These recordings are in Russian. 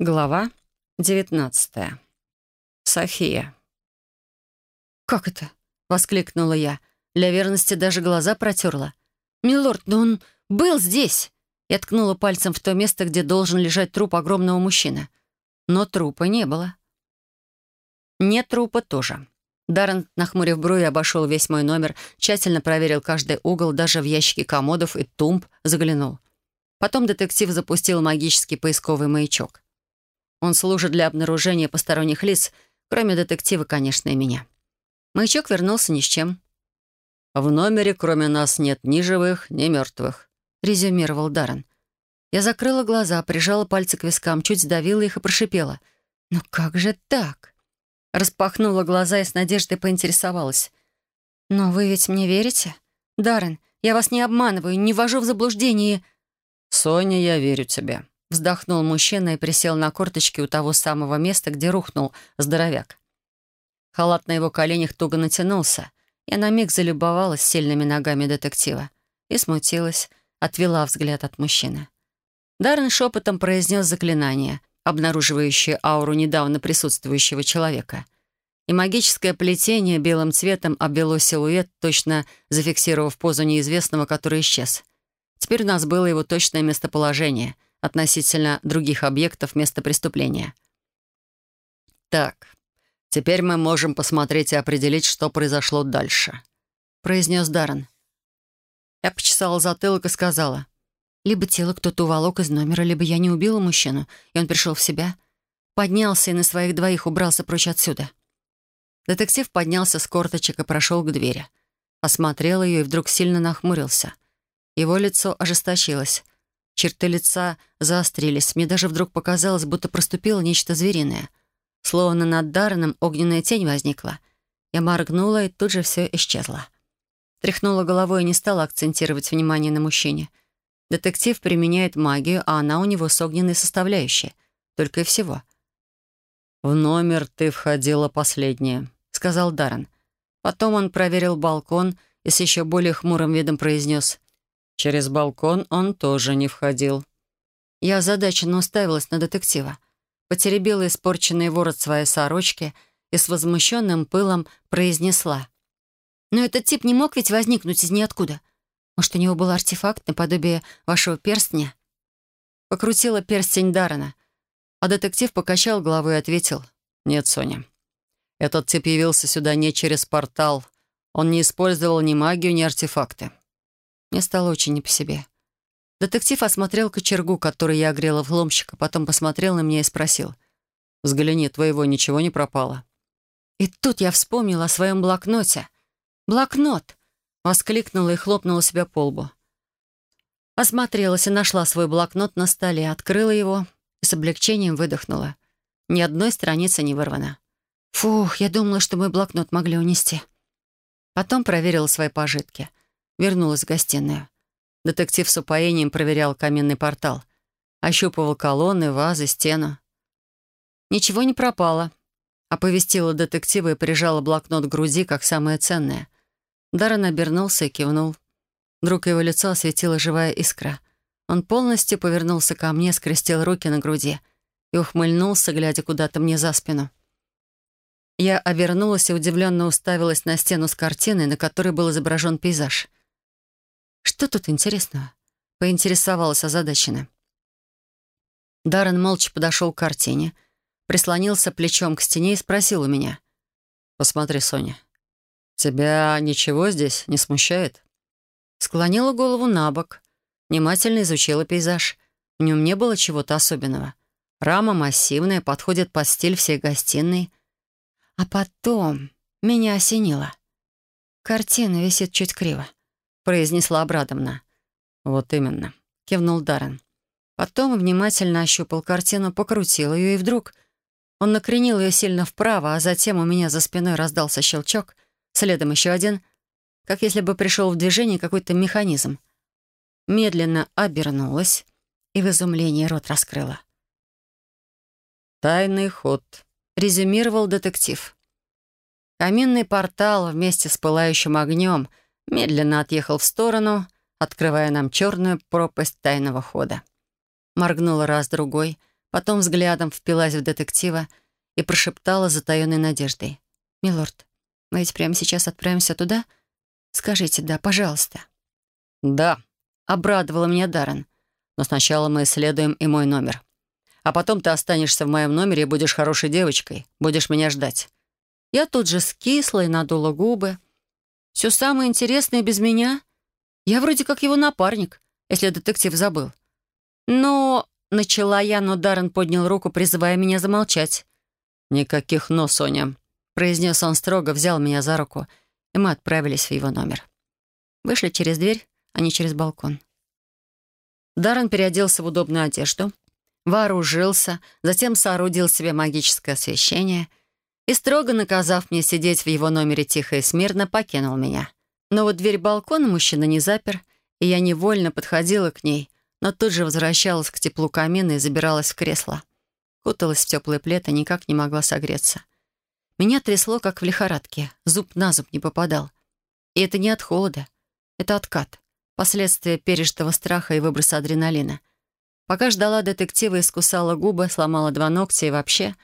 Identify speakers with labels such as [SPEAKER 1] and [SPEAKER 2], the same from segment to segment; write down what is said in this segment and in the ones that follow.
[SPEAKER 1] Глава 19. София.
[SPEAKER 2] «Как это?» — воскликнула я. Для верности даже глаза протерла. «Милорд, но он был здесь!» Я ткнула пальцем в то место, где должен лежать труп огромного мужчины. Но трупа не было. Нет трупа тоже. Даррен, нахмурив брови, обошел весь мой номер, тщательно проверил каждый угол, даже в ящики комодов и тумб заглянул. Потом детектив запустил магический поисковый маячок. Он служит для обнаружения посторонних лиц, кроме детектива, конечно, и меня. Маячок вернулся ни с чем.
[SPEAKER 1] «В номере кроме нас нет ни живых, ни мертвых», —
[SPEAKER 2] резюмировал Даррен. Я закрыла глаза, прижала пальцы к вискам, чуть сдавила их и прошипела. «Ну как же так?» Распахнула глаза и с надеждой поинтересовалась. «Но вы ведь мне верите? Даррен, я вас не обманываю, не ввожу в заблуждение
[SPEAKER 1] «Соня, я верю тебе»,
[SPEAKER 2] Вздохнул мужчина и присел на корточки у того самого места, где рухнул здоровяк. Халат на его коленях туго натянулся. Я на миг залюбовалась сильными ногами детектива и смутилась, отвела взгляд от мужчины. Даррен шепотом произнес заклинание, обнаруживающее ауру недавно присутствующего человека. И магическое плетение белым цветом обвело силуэт, точно зафиксировав позу неизвестного, который исчез. Теперь у нас было его точное местоположение — относительно других объектов места преступления.
[SPEAKER 1] «Так, теперь мы можем посмотреть и определить, что произошло дальше», — произнес Даррен.
[SPEAKER 2] Я почесала затылок и сказала, «Либо тело кто-то уволок из номера, либо я не убила мужчину, и он пришел в себя, поднялся и на своих двоих убрался прочь отсюда». Детектив поднялся с корточек и прошел к двери. Осмотрел ее и вдруг сильно нахмурился. Его лицо ожесточилось. Черты лица заострились. Мне даже вдруг показалось, будто проступило нечто звериное. Словно над Дарреном огненная тень возникла. Я моргнула, и тут же все исчезло. Тряхнула головой и не стала акцентировать внимание на мужчине. Детектив применяет магию, а она у него с огненной составляющей. Только и всего.
[SPEAKER 1] «В номер ты входила последняя», — сказал Даррен.
[SPEAKER 2] Потом он проверил балкон и с еще более хмурым видом произнес
[SPEAKER 1] Через балкон он тоже не входил.
[SPEAKER 2] Я озадаченно уставилась на детектива. Потеребила испорченный ворот своей сорочки и с возмущенным пылом произнесла. «Но этот тип не мог ведь возникнуть из ниоткуда. Может, у него был артефакт наподобие вашего перстня?» Покрутила перстень Дарана, а детектив покачал головой и ответил.
[SPEAKER 1] «Нет, Соня. Этот тип явился сюда не через портал. Он не использовал ни магию, ни артефакты.
[SPEAKER 2] Мне стало очень не по себе. Детектив осмотрел кочергу, которую я огрела взломщика, потом посмотрел на меня и спросил.
[SPEAKER 1] «Взгляни, твоего ничего не пропало».
[SPEAKER 2] И тут я вспомнила о своем блокноте. «Блокнот!» — воскликнула и хлопнула себя по лбу. Осмотрелась и нашла свой блокнот на столе, открыла его и с облегчением выдохнула. Ни одной страницы не вырвано. Фух, я думала, что мой блокнот могли унести. Потом проверила свои пожитки. Вернулась в гостиную. Детектив с упоением проверял каменный портал. Ощупывал колонны, вазы, стену. Ничего не пропало. Оповестила детектива и прижала блокнот к груди, как самое ценное. Даррен обернулся и кивнул. Вдруг его лицо осветила живая искра. Он полностью повернулся ко мне, скрестил руки на груди и ухмыльнулся, глядя куда-то мне за спину. Я обернулась и удивленно уставилась на стену с картиной, на которой был изображен пейзаж. «Что тут интересного?» — поинтересовалась озадаченно. Даррен молча подошел к картине, прислонился плечом к стене и спросил у меня.
[SPEAKER 1] «Посмотри, Соня, тебя ничего здесь не смущает?»
[SPEAKER 2] Склонила голову на бок, внимательно изучила пейзаж. В нем не было чего-то особенного. Рама массивная, подходит под стиль всей гостиной. А потом меня осенило. Картина висит чуть криво произнесла обрадованно.
[SPEAKER 1] «Вот именно», —
[SPEAKER 2] кивнул Даррен. Потом внимательно ощупал картину, покрутил ее, и вдруг он накренил ее сильно вправо, а затем у меня за спиной раздался щелчок, следом еще один, как если бы пришел в движение какой-то механизм. Медленно обернулась и в изумлении рот раскрыла.
[SPEAKER 1] «Тайный ход», —
[SPEAKER 2] резюмировал детектив. Каминный портал вместе с пылающим огнем — медленно отъехал в сторону, открывая нам черную пропасть тайного хода. Моргнула раз-другой, потом взглядом впилась в детектива и прошептала затаённой надеждой. «Милорд, мы ведь прямо сейчас отправимся туда? Скажите «да», пожалуйста».
[SPEAKER 1] «Да», — обрадовала меня Даррен. «Но сначала мы исследуем и мой номер. А потом ты останешься в моем номере и будешь хорошей девочкой, будешь меня ждать».
[SPEAKER 2] Я тут же скисла и надула губы. Все самое интересное без меня. Я вроде как его напарник, если детектив забыл. Но начала я, но Даррен поднял руку, призывая меня замолчать.
[SPEAKER 1] «Никаких «но», Соня», — произнес он строго, взял меня за руку, и мы отправились в его номер.
[SPEAKER 2] Вышли через дверь, а не через балкон. Даррен переоделся в удобную одежду, вооружился, затем соорудил себе магическое освещение и, строго наказав мне сидеть в его номере тихо и смирно, покинул меня. Но вот дверь балкона мужчина не запер, и я невольно подходила к ней, но тут же возвращалась к теплу камина и забиралась в кресло. Куталась в теплый плед и никак не могла согреться. Меня трясло, как в лихорадке, зуб на зуб не попадал. И это не от холода, это откат, последствия пережитого страха и выброса адреналина. Пока ждала детектива, искусала губы, сломала два ногтя и вообще,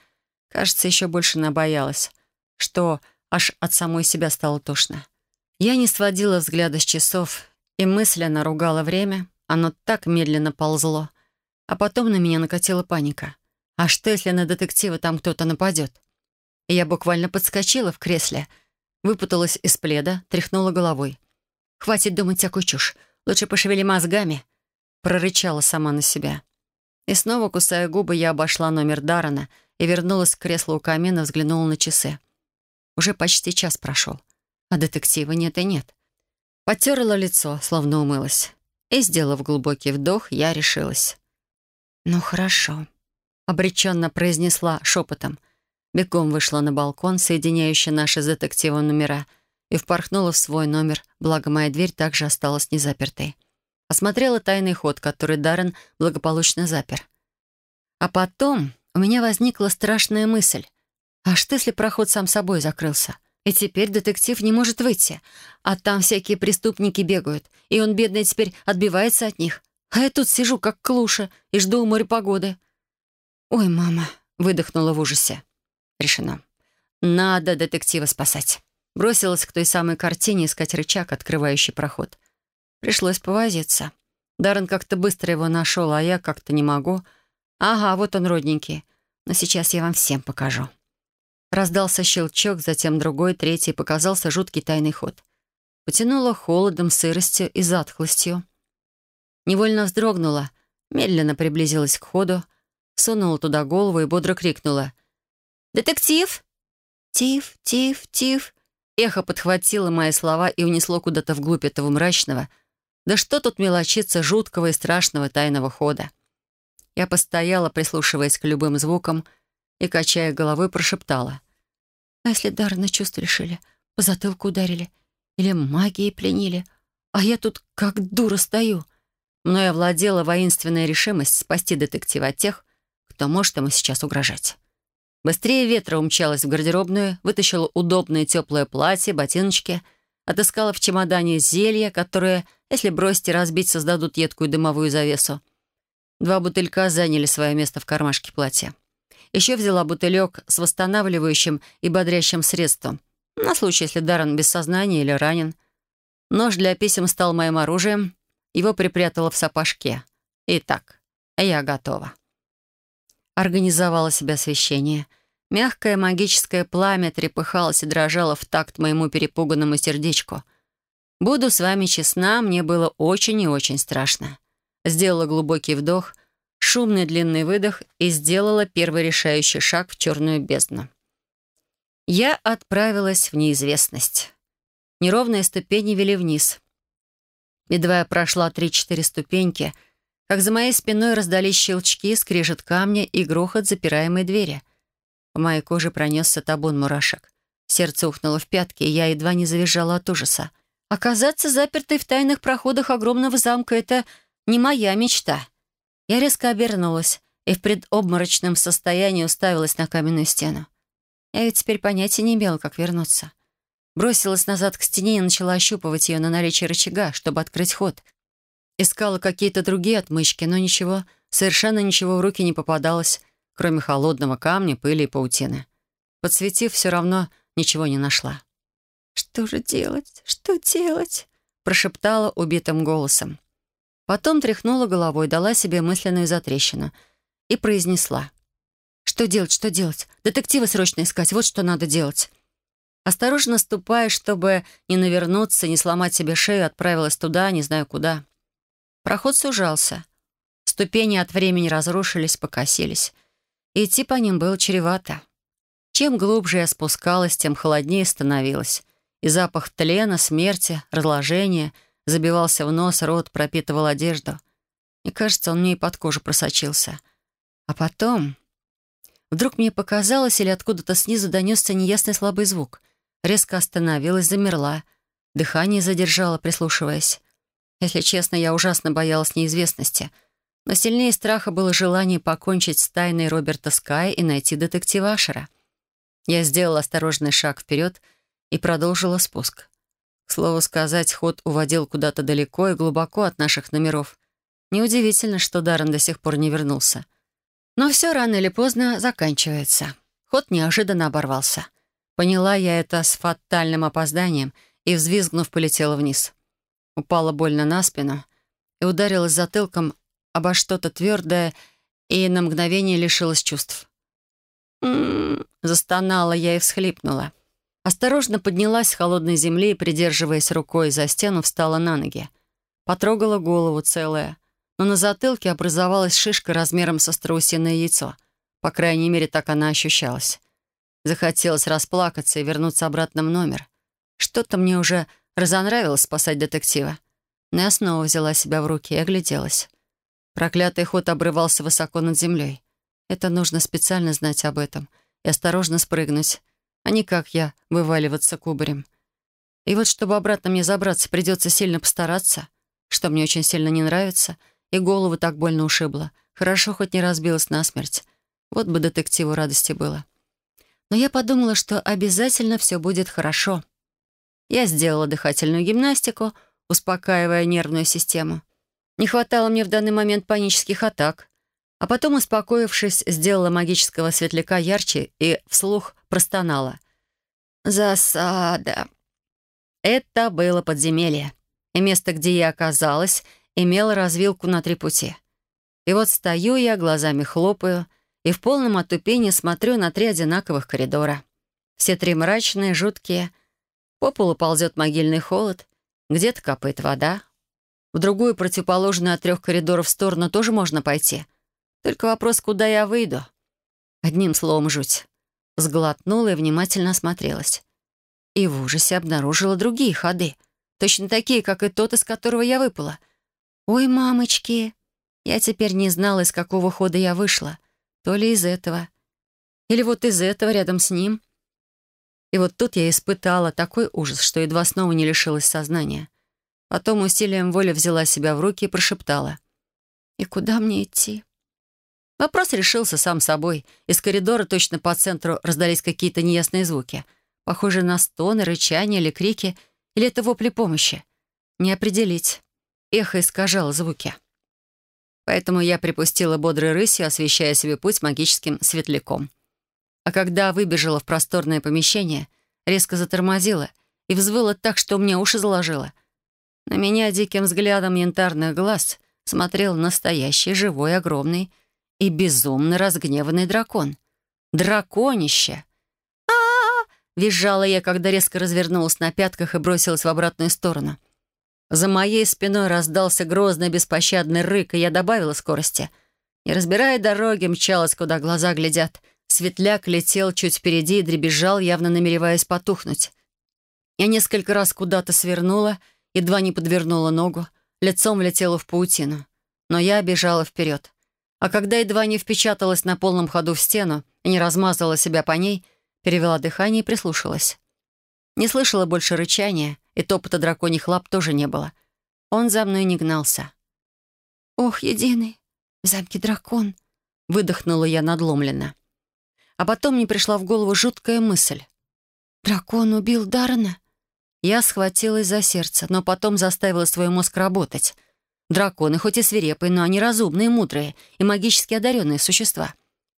[SPEAKER 2] кажется, еще больше набоялась, что аж от самой себя стало тошно. Я не сводила взгляда с часов и мысленно ругала время, оно так медленно ползло. А потом на меня накатила паника. А что, если на детектива там кто-то нападет? Я буквально подскочила в кресле, выпуталась из пледа, тряхнула головой. «Хватит думать всякую чушь. Лучше пошевели мозгами», — прорычала сама на себя. И снова, кусая губы, я обошла номер Дарана и вернулась к креслу у камина, взглянула на часы. Уже почти час прошел, а детектива нет и нет. Потерла лицо, словно умылась. И, сделав глубокий вдох, я решилась. «Ну, хорошо», — обреченно произнесла шепотом. Бегом вышла на балкон, соединяющий наши с детективом номера, и впорхнула в свой номер, благо моя дверь также осталась незапертой. Осмотрела тайный ход, который Даррен благополучно запер. А потом у меня возникла страшная мысль. А что, если проход сам собой закрылся? И теперь детектив не может выйти. А там всякие преступники бегают. И он, бедный, теперь отбивается от них. А я тут сижу, как клуша, и жду у моря погоды. «Ой, мама!» — выдохнула в ужасе. Решено. Надо детектива спасать. Бросилась к той самой картине искать рычаг, открывающий проход. Пришлось повозиться. Даррен как-то быстро его нашел, а я как-то не могу. Ага, вот он, родненький. Но сейчас я вам всем покажу. Раздался щелчок, затем другой, третий, показался жуткий тайный ход. Потянуло холодом, сыростью и затхлостью. Невольно вздрогнула, медленно приблизилась к ходу, сунула туда голову и бодро крикнула. «Детектив!» «Тиф, тиф, тиф!» Эхо подхватило мои слова и унесло куда-то вглубь этого мрачного. Да что тут мелочиться жуткого и страшного тайного хода? Я постояла, прислушиваясь к любым звукам, и, качая головой, прошептала. А если Дарна чувств лишили, по затылку ударили или магией пленили, а я тут как дура стою. Мною овладела воинственная решимость спасти детектива от тех, кто может ему сейчас угрожать. Быстрее ветра умчалась в гардеробную, вытащила удобное теплое платье, ботиночки, отыскала в чемодане зелья, которые, если бросить и разбить, создадут едкую дымовую завесу. Два бутылька заняли свое место в кармашке платья. Еще взяла бутылек с восстанавливающим и бодрящим средством. На случай, если Даррен без сознания или ранен. Нож для писем стал моим оружием. Его припрятала в сапожке. Итак, я готова. Организовала себе освещение. Мягкое магическое пламя трепыхалось и дрожало в такт моему перепуганному сердечку. Буду с вами честна, мне было очень и очень страшно. Сделала глубокий вдох — шумный длинный выдох и сделала первый решающий шаг в черную бездну. Я отправилась в неизвестность. Неровные ступени вели вниз. Едва я прошла три-четыре ступеньки, как за моей спиной раздались щелчки, скрежет камня и грохот запираемой двери. По моей коже пронесся табун мурашек. Сердце ухнуло в пятки, и я едва не завизжала от ужаса. Оказаться запертой в тайных проходах огромного замка — это не моя мечта. Я резко обернулась и в предобморочном состоянии уставилась на каменную стену. Я ведь теперь понятия не имела, как вернуться. Бросилась назад к стене и начала ощупывать ее на наличие рычага, чтобы открыть ход. Искала какие-то другие отмычки, но ничего
[SPEAKER 1] Совершенно ничего в руки не попадалось, кроме холодного камня, пыли и паутины. Подсветив, все равно ничего не нашла.
[SPEAKER 2] «Что же делать? Что делать?»
[SPEAKER 1] прошептала убитым голосом. Потом тряхнула головой, дала себе мысленную затрещину и произнесла. «Что делать, что делать? Детектива срочно искать, вот что надо делать». Осторожно ступая, чтобы не навернуться, не сломать себе шею, отправилась туда, не знаю куда. Проход сужался. Ступени от времени разрушились, покосились. идти по ним было чревато. Чем глубже я спускалась, тем холоднее становилось. И запах тлена, смерти, разложения забивался в нос, рот, пропитывал одежду. Мне кажется, он мне и под кожу просочился. А потом... Вдруг мне показалось, или откуда-то снизу донесся неясный слабый звук. Резко остановилась, замерла. Дыхание задержала, прислушиваясь. Если честно, я ужасно боялась неизвестности. Но сильнее страха было желание покончить с тайной Роберта Скай и найти детектива Ашера. Я сделала осторожный шаг вперед и продолжила спуск. К слову сказать, ход уводил куда-то далеко и глубоко от наших номеров. Неудивительно, что Даррен до сих пор не вернулся. Но все рано или поздно заканчивается. Ход неожиданно оборвался. Поняла я это с фатальным опозданием и, взвизгнув, полетела вниз. Упала больно на спину и ударилась затылком обо что-то твердое и на мгновение лишилась чувств. «М-м-м», застонала я и всхлипнула. Осторожно поднялась с холодной земли и, придерживаясь рукой за стену, встала на ноги. Потрогала голову целая, но на затылке образовалась шишка размером со страусиное яйцо. По крайней мере, так она ощущалась. Захотелось расплакаться и вернуться обратно в номер. Что-то мне уже разонравилось спасать детектива. Но я снова взяла себя в руки и огляделась. Проклятый ход обрывался высоко над землей. Это нужно специально знать об этом и осторожно спрыгнуть, а не как я вываливаться кубарем. И вот чтобы обратно мне забраться, придется сильно постараться, что мне очень сильно не нравится, и голову так больно ушибло. Хорошо, хоть не разбилась насмерть. Вот бы детективу радости было но я подумала, что обязательно все будет хорошо. Я сделала дыхательную гимнастику, успокаивая нервную систему. Не хватало мне в данный момент панических атак. А потом, успокоившись, сделала магического светляка ярче и вслух простонала. «Засада!» Это было подземелье, и место, где я оказалась, имело развилку на три пути. И вот стою я, глазами хлопаю — и в полном отупении смотрю на три одинаковых коридора. Все три мрачные, жуткие. По полу ползет могильный холод, где-то капает вода. В другую противоположную от трех коридоров сторону тоже можно пойти. Только вопрос, куда я выйду. Одним словом, жуть. Сглотнула и внимательно осмотрелась. И в ужасе обнаружила другие ходы. Точно такие, как и тот, из которого я выпала. «Ой, мамочки!» Я теперь не знала, из какого хода я вышла. То ли из этого. Или вот из этого рядом с ним. И вот тут я испытала такой ужас, что едва снова не лишилась сознания. Потом усилием воли взяла себя в руки и прошептала. «И куда мне идти?» Вопрос решился сам собой. Из коридора точно по центру раздались какие-то неясные звуки, похожие на стоны, рычания или крики, или это вопли помощи. Не определить. Эхо искажало звуки. Поэтому я припустила бодрой рысью, освещая себе путь магическим светляком. А когда выбежала в просторное помещение, резко затормозила и взвыла так, что меня уши заложило. На меня диким взглядом янтарных глаз смотрел настоящий, живой, огромный и безумно разгневанный дракон. Драконище! а, -а, -а, Визжала я, когда резко развернулась на пятках и бросилась в обратную сторону — за моей спиной раздался грозный беспощадный рык, и я добавила скорости. Не разбирая дороги, мчалась, куда глаза глядят. Светляк летел чуть впереди и дребезжал, явно намереваясь потухнуть. Я несколько раз куда-то свернула, едва не подвернула ногу, лицом влетела в паутину. Но я бежала вперед. А когда едва не впечаталась на полном ходу в стену и не размазала себя по ней, перевела дыхание и прислушалась. Не слышала больше рычания, и топота драконьих лап тоже не было. Он за мной не гнался. «Ох, единый, в замке дракон!» — выдохнула я надломленно. А потом мне пришла в голову жуткая мысль. «Дракон убил Даррена?» Я схватилась за сердце, но потом заставила свой мозг работать. Драконы хоть и свирепые, но они разумные, мудрые и магически одаренные существа.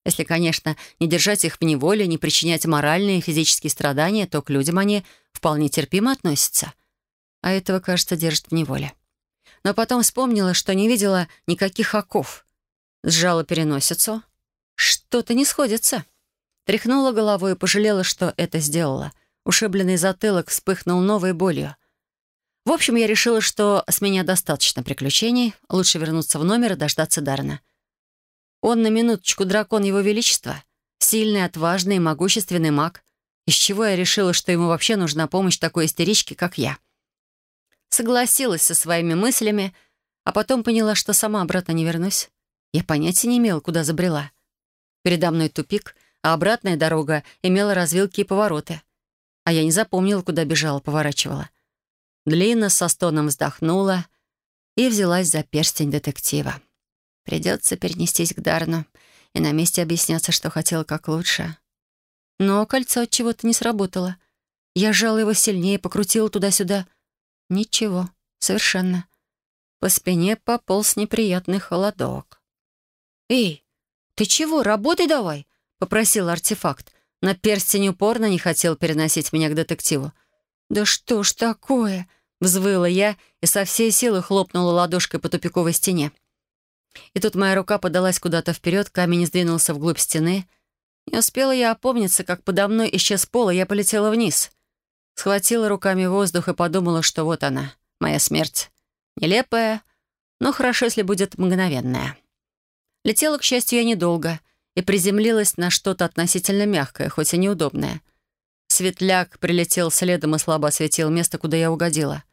[SPEAKER 1] Если, конечно, не держать их в неволе, не причинять моральные и физические страдания, то к людям они вполне терпимо относятся. А этого, кажется, держат в неволе. Но потом вспомнила, что не видела никаких оков. Сжала переносицу. Что-то не сходится. Тряхнула головой и пожалела, что это сделала. Ушибленный затылок вспыхнул новой болью. В общем, я решила, что с меня достаточно приключений. Лучше вернуться в номер и дождаться Дарна. Он на минуточку дракон Его Величества. Сильный, отважный и могущественный маг. Из чего я решила, что ему вообще нужна помощь такой истерички, как я. Согласилась со своими мыслями, а потом поняла, что сама обратно не вернусь. Я понятия не имела, куда забрела. Передо мной тупик, а обратная дорога имела развилки и повороты. А я не запомнила, куда бежала, поворачивала. Длинно со стоном вздохнула и взялась за перстень детектива. Придется перенестись к Дарну и на месте объясняться, что хотела как лучше. Но кольцо от чего-то не сработало. Я сжала его сильнее, покрутила туда-сюда. Ничего, совершенно. По спине пополз неприятный холодок. «Эй, ты чего? Работай давай!» — попросил артефакт. На перстень упорно не хотел переносить меня к детективу. «Да что ж такое?» — взвыла я и со всей силы хлопнула ладошкой по тупиковой стене. И тут моя рука подалась куда-то вперед, камень сдвинулся вглубь стены. Не успела я опомниться, как подо мной исчез пол, и я полетела вниз. Схватила руками воздух и подумала, что вот она, моя смерть. Нелепая, но хорошо, если будет мгновенная. Летела, к счастью, я недолго и приземлилась на что-то относительно мягкое, хоть и неудобное. Светляк прилетел следом и слабо осветил место, куда я угодила.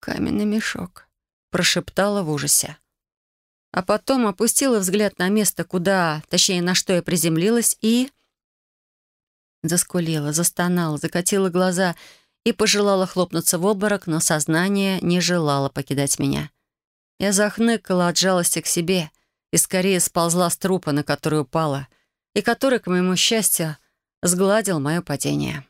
[SPEAKER 1] «Каменный мешок», — прошептала в ужасе. А потом опустила взгляд на место, куда, точнее, на что я приземлилась, и... Заскулила, застонала, закатила глаза и пожелала хлопнуться в обморок, но сознание не желало покидать меня. Я захныкала от жалости к себе и скорее сползла с трупа, на который упала, и который, к моему счастью, сгладил мое падение.